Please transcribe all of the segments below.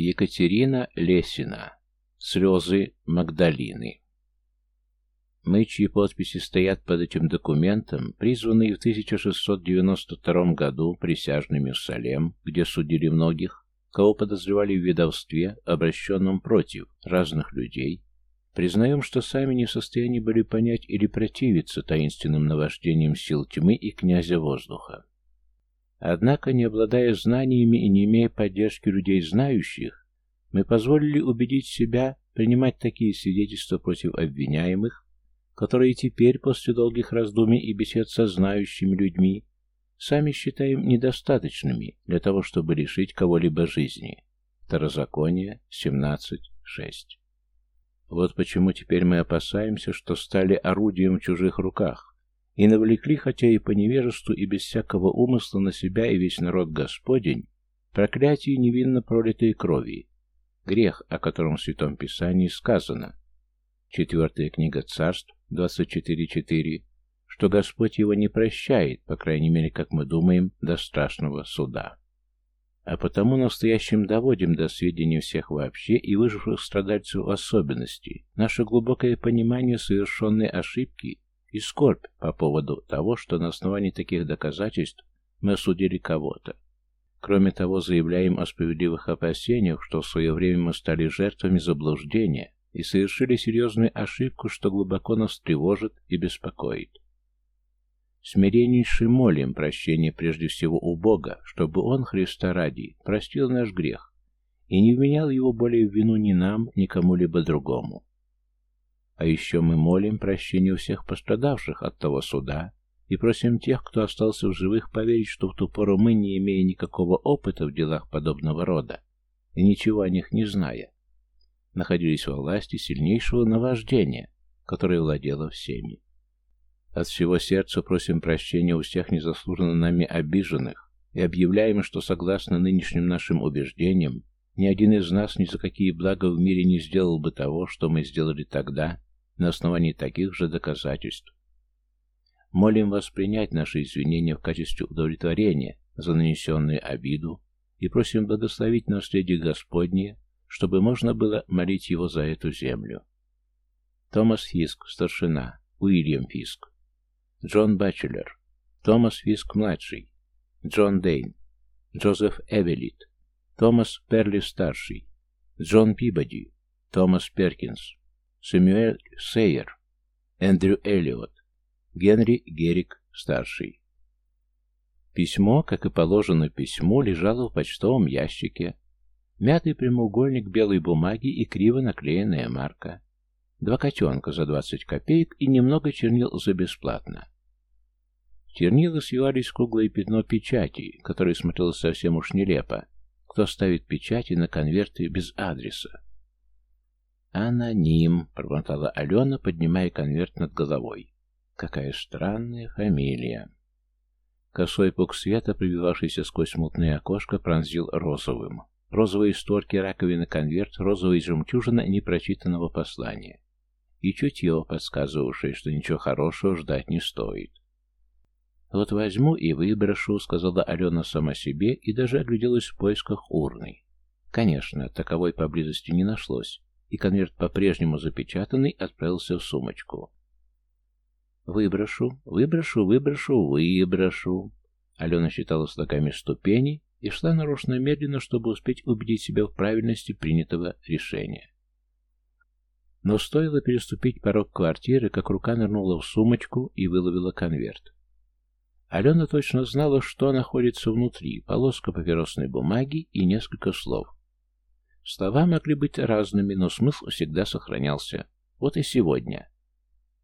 Екатерина Лесина. Слезы Магдалины. Мы, чьи подписи стоят под этим документом, призванные в 1692 году присяжными в Салем, где судили многих, кого подозревали в ведовстве, обращенном против разных людей, признаем, что сами не в состоянии были понять или противиться таинственным наваждениям сил тьмы и князя воздуха. Однако, не обладая знаниями и не имея поддержки людей знающих, мы позволили убедить себя принимать такие свидетельства против обвиняемых, которые теперь, после долгих раздумий и бесед со знающими людьми, сами считаем недостаточными для того, чтобы лишить кого-либо жизни. Второзаконие 17.6 Вот почему теперь мы опасаемся, что стали орудием в чужих руках, и навлекли, хотя и по невежеству, и без всякого умысла на себя и весь народ Господень, проклятие невинно пролитой крови, грех, о котором в Святом Писании сказано. Четвертая книга Царств, 24.4, что Господь его не прощает, по крайней мере, как мы думаем, до страшного суда. А потому настоящим доводим до сведения всех вообще и выживших страдальцев в особенности наше глубокое понимание совершенной ошибки и скорбь по поводу того, что на основании таких доказательств мы осудили кого-то. Кроме того, заявляем о справедливых опасениях, что в свое время мы стали жертвами заблуждения и совершили серьезную ошибку, что глубоко нас тревожит и беспокоит. Смиреннейше молим прощения прежде всего у Бога, чтобы Он, Христа ради, простил наш грех и не вменял его более в вину ни нам, ни кому-либо другому. А еще мы молим прощения у всех пострадавших от того суда и просим тех, кто остался в живых, поверить, что в ту пору мы, не имея никакого опыта в делах подобного рода и ничего о них не зная, находились во власти сильнейшего наваждения, которое владело всеми. От всего сердца просим прощения у всех незаслуженно нами обиженных и объявляем, что согласно нынешним нашим убеждениям, ни один из нас ни за какие блага в мире не сделал бы того, что мы сделали тогда, на основании таких же доказательств. Молим вас принять наши извинения в качестве удовлетворения за нанесенную обиду и просим благословить наследие Господне, чтобы можно было молить Его за эту землю. Томас Фиск, старшина, Уильям Фиск, Джон Бачелер, Томас Фиск-младший, Джон Дейн, Джозеф Эвелит, Томас Перли-старший, Джон Пибоди, Томас Перкинс, Сэмюэль Сейер, Эндрю Эллиот, Генри Герик-старший. Письмо, как и положено письму, лежало в почтовом ящике. Мятый прямоугольник белой бумаги и криво наклеенная марка. Два котенка за 20 копеек и немного чернил за бесплатно. Чернила свивались в круглое пятно печати, которое смотрелось совсем уж нелепо. Кто ставит печати на конверты без адреса? «Аноним», — пробормотала Алена, поднимая конверт над головой. «Какая странная фамилия». Косой пук света, пробивавшийся сквозь мутное окошко, пронзил розовым. Розовые створки раковины конверт, розовая жемчужина непрочитанного послания. И чутье, подсказывавшее, что ничего хорошего ждать не стоит. «Вот возьму и выброшу», — сказала Алена сама себе и даже огляделась в поисках урны. Конечно, таковой поблизости не нашлось и конверт по-прежнему запечатанный отправился в сумочку. «Выброшу, выброшу, выброшу, выброшу». Алена считала слогами ступени и шла нарочно медленно, чтобы успеть убедить себя в правильности принятого решения. Но стоило переступить порог квартиры, как рука нырнула в сумочку и выловила конверт. Алена точно знала, что находится внутри, полоска папиросной бумаги и несколько слов. Слова могли быть разными, но смысл всегда сохранялся. Вот и сегодня.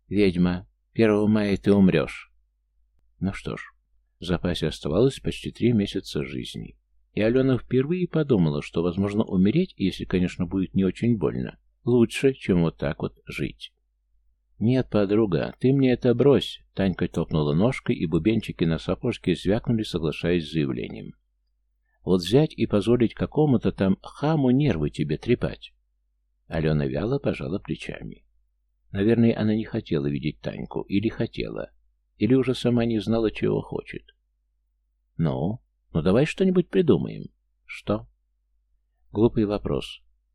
«Ведьма, 1 мая ты умрешь». Ну что ж, в запасе оставалось почти три месяца жизни. И Алена впервые подумала, что возможно умереть, если, конечно, будет не очень больно, лучше, чем вот так вот жить. «Нет, подруга, ты мне это брось!» Танька топнула ножкой, и бубенчики на сапожке звякнули, соглашаясь с заявлением. Вот взять и позволить какому-то там хаму нервы тебе трепать. Алена вяло пожала плечами. Наверное, она не хотела видеть Таньку, или хотела, или уже сама не знала, чего хочет. Ну, ну давай что-нибудь придумаем. Что? Глупый вопрос.